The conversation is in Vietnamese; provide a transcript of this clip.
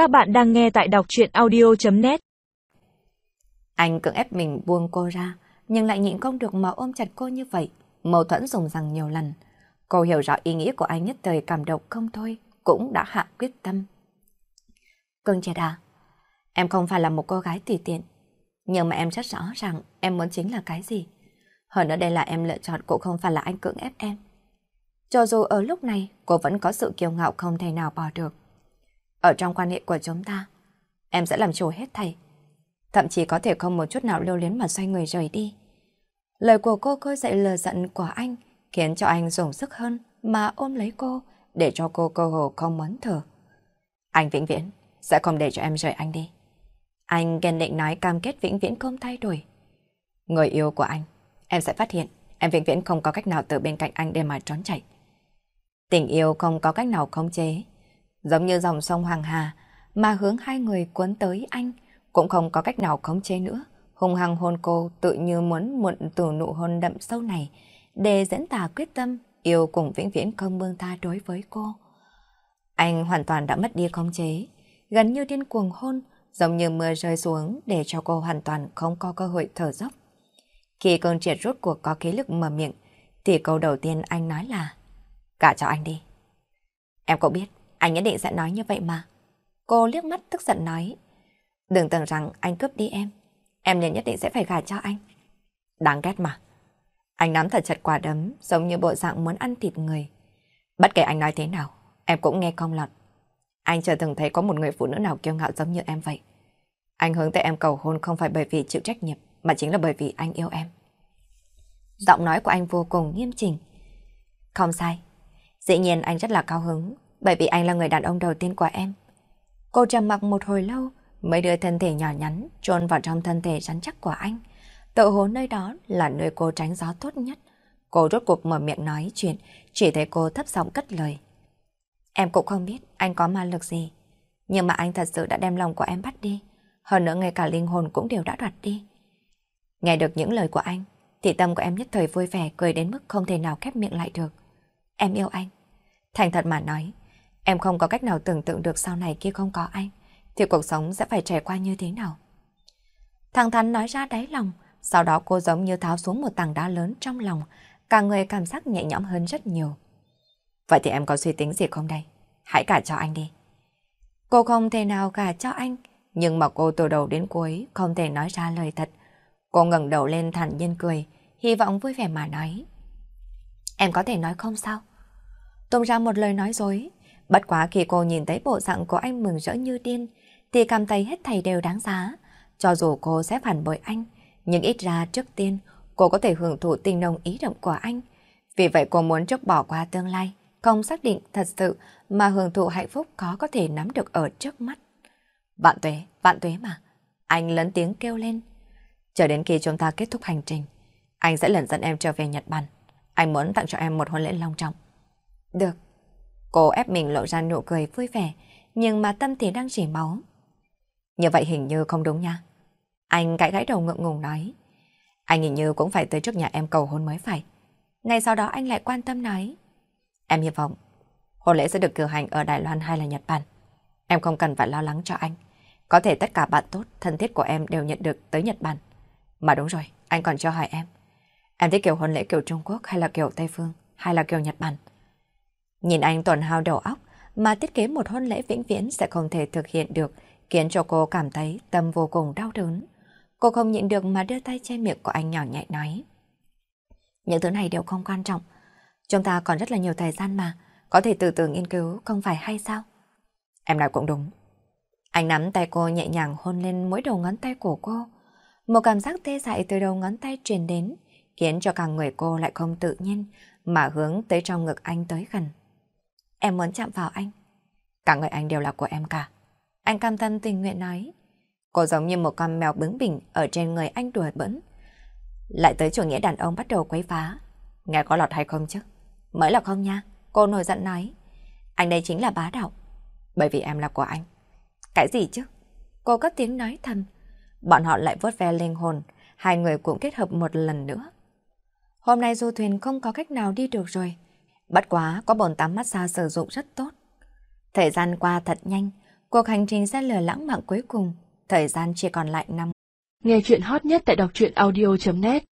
Các bạn đang nghe tại đọc chuyện audio.net Anh cưỡng ép mình buông cô ra, nhưng lại nhịn không được mà ôm chặt cô như vậy. Mâu thuẫn dùng rằng nhiều lần. Cô hiểu rõ ý nghĩa của anh nhất thời cảm động không thôi, cũng đã hạ quyết tâm. Cưng triệt à, em không phải là một cô gái tùy tiện, nhưng mà em rất rõ ràng em muốn chính là cái gì. Hơn nữa đây là em lựa chọn cũng không phải là anh cưỡng ép em. Cho dù ở lúc này cô vẫn có sự kiêu ngạo không thể nào bỏ được. Ở trong quan hệ của chúng ta, em sẽ làm chủ hết thầy. Thậm chí có thể không một chút nào lưu luyến mà xoay người rời đi. Lời của cô khơi dậy lờ giận của anh, khiến cho anh dùng sức hơn mà ôm lấy cô, để cho cô cơ hồ không muốn thở. Anh vĩnh viễn sẽ không để cho em rời anh đi. Anh kiên định nói cam kết vĩnh viễn không thay đổi. Người yêu của anh, em sẽ phát hiện em vĩnh viễn không có cách nào từ bên cạnh anh để mà trốn chạy. Tình yêu không có cách nào khống chế, giống như dòng sông Hoàng Hà, mà hướng hai người cuốn tới anh, cũng không có cách nào khống chế nữa. Hùng hăng hôn cô tự như muốn muộn từ nụ hôn đậm sâu này, để dẫn tà quyết tâm yêu cùng vĩnh viễn không buông tha đối với cô. Anh hoàn toàn đã mất đi khống chế, gần như điên cuồng hôn, giống như mưa rơi xuống để cho cô hoàn toàn không có cơ hội thở dốc. Khi cơn triệt rút cuộc có khí lực mở miệng, thì câu đầu tiên anh nói là Cả cho anh đi. Em cũng biết, anh nhất định sẽ nói như vậy mà. Cô liếc mắt tức giận nói. Đừng tưởng rằng anh cướp đi em. Em liền nhất định sẽ phải gả cho anh. Đáng ghét mà. Anh nắm thật chặt quả đấm, giống như bộ dạng muốn ăn thịt người. Bất kể anh nói thế nào, em cũng nghe không lọt. Anh chưa từng thấy có một người phụ nữ nào kiêu ngạo giống như em vậy. Anh hướng tới em cầu hôn không phải bởi vì chịu trách nhiệm, mà chính là bởi vì anh yêu em. Giọng nói của anh vô cùng nghiêm chỉnh. Không sai. Dĩ nhiên anh rất là cao hứng, bởi vì anh là người đàn ông đầu tiên của em. Cô trầm mặc một hồi lâu, mới đưa thân thể nhỏ nhắn chôn vào trong thân thể rắn chắc của anh. Tự hồ nơi đó là nơi cô tránh gió tốt nhất. Cô rốt cuộc mở miệng nói chuyện, chỉ thấy cô thấp giọng cất lời. Em cũng không biết anh có ma lực gì, nhưng mà anh thật sự đã đem lòng của em bắt đi. Hơn nữa ngay cả linh hồn cũng đều đã đoạt đi. Nghe được những lời của anh, thì tâm của em nhất thời vui vẻ cười đến mức không thể nào khép miệng lại được. Em yêu anh. Thành thật mà nói, em không có cách nào tưởng tượng được sau này kia không có anh, thì cuộc sống sẽ phải trải qua như thế nào. Thằng Thắn nói ra đáy lòng, sau đó cô giống như tháo xuống một tảng đá lớn trong lòng, cả người cảm giác nhẹ nhõm hơn rất nhiều. Vậy thì em có suy tính gì không đây? Hãy cả cho anh đi. Cô không thể nào cả cho anh, nhưng mà cô từ đầu đến cuối không thể nói ra lời thật. Cô ngẩng đầu lên thản nhiên cười, hy vọng vui vẻ mà nói. Em có thể nói không sao? tung ra một lời nói dối. Bất quá khi cô nhìn thấy bộ dạng của anh mừng rỡ như điên, thì cảm thấy hết thầy đều đáng giá. Cho dù cô sẽ phản bội anh, nhưng ít ra trước tiên cô có thể hưởng thụ tình nồng ý động của anh. Vì vậy cô muốn trước bỏ qua tương lai, không xác định thật sự mà hưởng thụ hạnh phúc có có thể nắm được ở trước mắt. Vạn tuế, vạn tuế mà. Anh lớn tiếng kêu lên. Chờ đến khi chúng ta kết thúc hành trình, anh sẽ lần dẫn em trở về Nhật Bản. Anh muốn tặng cho em một hôn lễ long trọng. Được. Cô ép mình lộ ra nụ cười vui vẻ, nhưng mà tâm thì đang rỉ máu. Như vậy hình như không đúng nha. Anh gãi gãi đầu ngượng ngùng nói. Anh hình như cũng phải tới trước nhà em cầu hôn mới phải. Ngay sau đó anh lại quan tâm nói. Em hy vọng hôn lễ sẽ được cử hành ở Đài Loan hay là Nhật Bản. Em không cần phải lo lắng cho anh. Có thể tất cả bạn tốt, thân thiết của em đều nhận được tới Nhật Bản. Mà đúng rồi, anh còn cho hỏi em. Em thích kiểu hôn lễ kiểu Trung Quốc hay là kiểu Tây Phương hay là kiểu Nhật Bản? Nhìn anh tổn hao đầu óc mà thiết kế một hôn lễ vĩnh viễn sẽ không thể thực hiện được, khiến cho cô cảm thấy tâm vô cùng đau đớn. Cô không nhịn được mà đưa tay che miệng của anh nhỏ nhẹ nói. Những thứ này đều không quan trọng. Chúng ta còn rất là nhiều thời gian mà, có thể từ từ nghiên cứu không phải hay sao? Em nói cũng đúng. Anh nắm tay cô nhẹ nhàng hôn lên mỗi đầu ngón tay của cô. Một cảm giác tê dại từ đầu ngón tay truyền đến, khiến cho cả người cô lại không tự nhiên, mà hướng tới trong ngực anh tới gần. Em muốn chạm vào anh. Cả người anh đều là của em cả. Anh cam tâm tình nguyện nói. Cô giống như một con mèo bướng bỉnh ở trên người anh đùa bỡn. Lại tới chủ nghĩa đàn ông bắt đầu quấy phá. Nghe có lọt hay không chứ? Mới là không nha. Cô nổi giận nói. Anh đây chính là bá đạo. Bởi vì em là của anh. Cái gì chứ? Cô cất tiếng nói thầm. Bọn họ lại vớt ve linh hồn. Hai người cũng kết hợp một lần nữa. Hôm nay du thuyền không có cách nào đi được rồi. Bất quá có bồn tắm massage sử dụng rất tốt. Thời gian qua thật nhanh, Cuộc hành trình sẽ lửa lãng mạn cuối cùng, thời gian chỉ còn lại năm. Nghe chuyện hot nhất tại đọc truyện audio.net